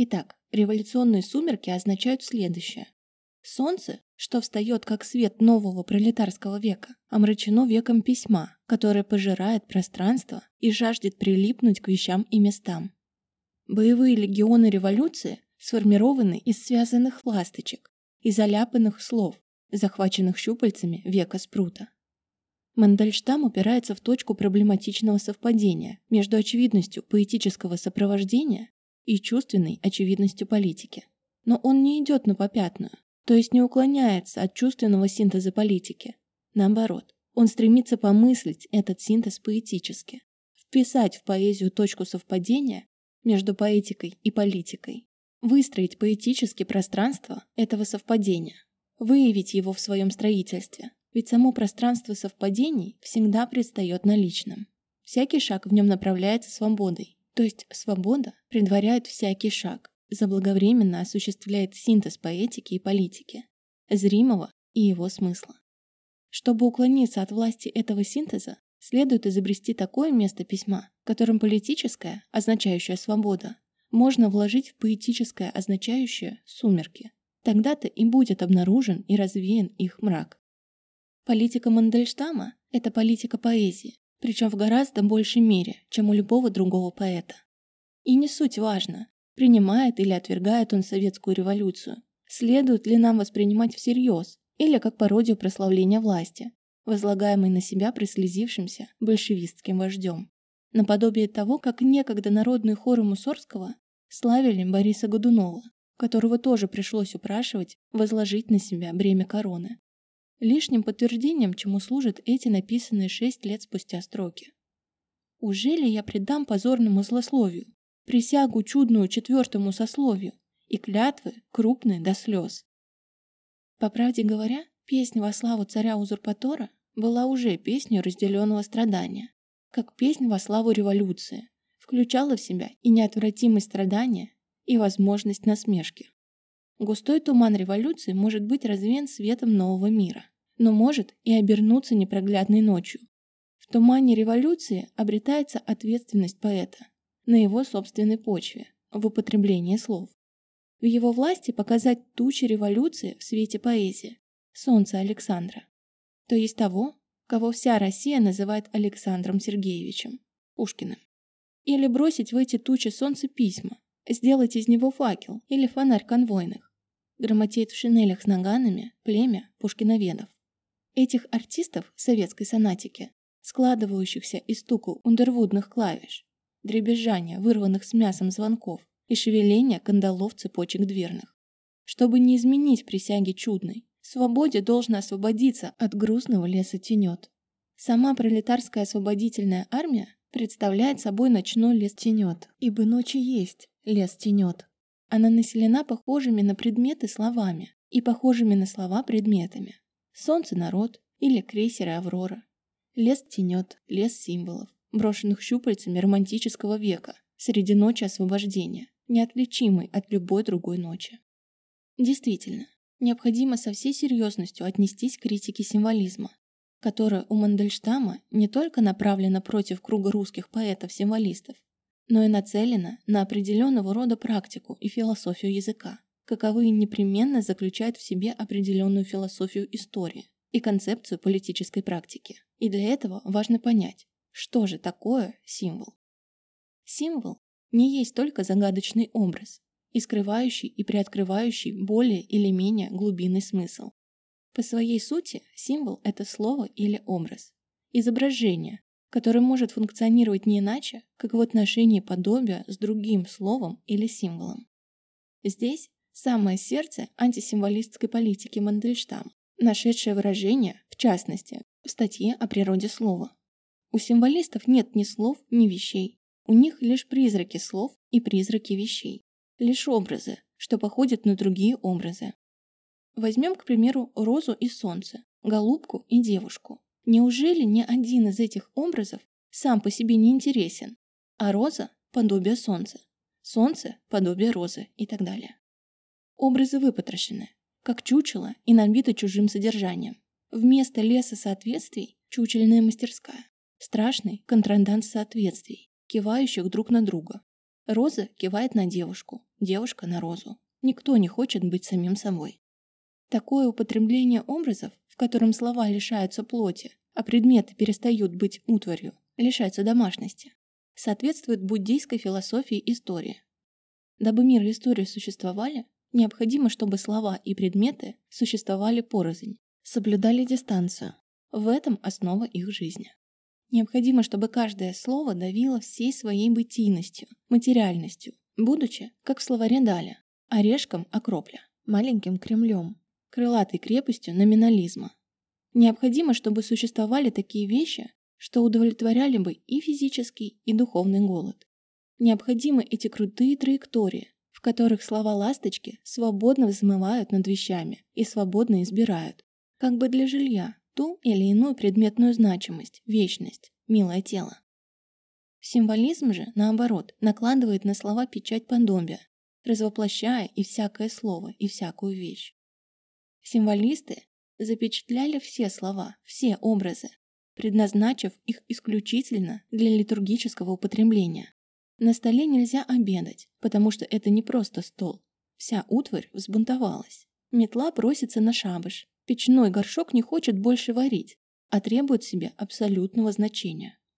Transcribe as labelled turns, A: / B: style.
A: Итак, революционные сумерки означают следующее. Солнце, что встает как свет нового пролетарского века, омрачено веком письма, которое пожирает пространство и жаждет прилипнуть к вещам и местам. Боевые легионы революции сформированы из связанных ласточек и заляпанных слов, захваченных щупальцами века спрута. Мандельштам упирается в точку проблематичного совпадения между очевидностью поэтического сопровождения и чувственной очевидностью политики. Но он не идет на попятную, то есть не уклоняется от чувственного синтеза политики. Наоборот, он стремится помыслить этот синтез поэтически, вписать в поэзию точку совпадения между поэтикой и политикой, выстроить поэтически пространство этого совпадения, выявить его в своем строительстве, ведь само пространство совпадений всегда предстает наличным. Всякий шаг в нем направляется свободой, то есть свобода предваряет всякий шаг, заблаговременно осуществляет синтез поэтики и политики, зримого и его смысла. Чтобы уклониться от власти этого синтеза, следует изобрести такое место письма, которым политическое, означающее свобода, можно вложить в поэтическое, означающее сумерки. Тогда-то и будет обнаружен и развеян их мрак. Политика Мандельштама – это политика поэзии, причем в гораздо большей мере, чем у любого другого поэта. И не суть важно, принимает или отвергает он советскую революцию, следует ли нам воспринимать всерьез или как пародию прославления власти, возлагаемой на себя прислезившимся большевистским вождем. Наподобие того, как некогда народные хоры Мусорского славили Бориса Годунова, которого тоже пришлось упрашивать возложить на себя бремя короны. Лишним подтверждением, чему служат эти написанные шесть лет спустя строки. «Уже ли я предам позорному злословию, присягу чудную четвертому сословию и клятвы крупные до слез?» По правде говоря, песня во славу царя-узурпатора была уже песней разделенного страдания, как песнь во славу революции, включала в себя и неотвратимость страдания, и возможность насмешки. Густой туман революции может быть развеян светом нового мира, но может и обернуться непроглядной ночью. В тумане революции обретается ответственность поэта на его собственной почве, в употреблении слов. В его власти показать тучи революции в свете поэзии, солнца Александра, то есть того, кого вся Россия называет Александром Сергеевичем, Пушкиным. Или бросить в эти тучи солнца письма, сделать из него факел или фонарь конвойных, грамотеет в шинелях с наганами племя пушкиноведов. Этих артистов советской сонатики, складывающихся из стуку ундервудных клавиш, дребезжания, вырванных с мясом звонков и шевеления кандалов цепочек дверных. Чтобы не изменить присяги чудной, свободе должно освободиться от грустного леса тенет. Сама пролетарская освободительная армия представляет собой ночной лес тенет, ибо ночи есть, лес тенет. Она населена похожими на предметы словами и похожими на слова предметами. Солнце – народ или крейсеры Аврора. Лес тенет, лес символов, брошенных щупальцами романтического века, среди ночи освобождения, неотличимый от любой другой ночи. Действительно, необходимо со всей серьезностью отнестись к критике символизма, которая у Мандельштама не только направлена против круга русских поэтов-символистов, но и нацелена на определенного рода практику и философию языка, каковые непременно заключают в себе определенную философию истории и концепцию политической практики. И для этого важно понять, что же такое символ. Символ не есть только загадочный образ, и скрывающий и приоткрывающий более или менее глубинный смысл. По своей сути символ – это слово или образ, изображение, который может функционировать не иначе, как в отношении подобия с другим словом или символом. Здесь самое сердце антисимволистской политики Мандельштама, нашедшее выражение, в частности, в статье о природе слова. У символистов нет ни слов, ни вещей. У них лишь призраки слов и призраки вещей. Лишь образы, что походят на другие образы. Возьмем, к примеру, розу и солнце, голубку и девушку. Неужели ни один из этих образов сам по себе не интересен, а роза – подобие солнца, солнце – подобие розы и так далее? Образы выпотрошены, как чучело и набиты чужим содержанием. Вместо леса соответствий – чучельная мастерская, страшный контранданс соответствий, кивающих друг на друга. Роза кивает на девушку, девушка на розу. Никто не хочет быть самим собой. Такое употребление образов, котором слова лишаются плоти, а предметы перестают быть утварью, лишаются домашности, соответствует буддийской философии истории. Дабы мир и история существовали, необходимо, чтобы слова и предметы существовали порознь, соблюдали дистанцию. В этом основа их жизни. Необходимо, чтобы каждое слово давило всей своей бытийностью, материальностью, будучи, как в словаре Даля, орешком окропля, маленьким Кремлем, крылатой крепостью номинализма. Необходимо, чтобы существовали такие вещи, что удовлетворяли бы и физический, и духовный голод. Необходимы эти крутые траектории, в которых слова ласточки свободно взмывают над вещами и свободно избирают, как бы для жилья, ту или иную предметную значимость, вечность, милое тело. Символизм же, наоборот, накладывает на слова печать подобия, развоплощая и всякое слово, и всякую вещь. Символисты запечатляли все слова, все образы, предназначив их исключительно для литургического употребления. На столе нельзя обедать, потому что это не просто стол. Вся утварь взбунтовалась. Метла просится на шабаш, Печной горшок не хочет больше варить, а требует себе абсолютного значения.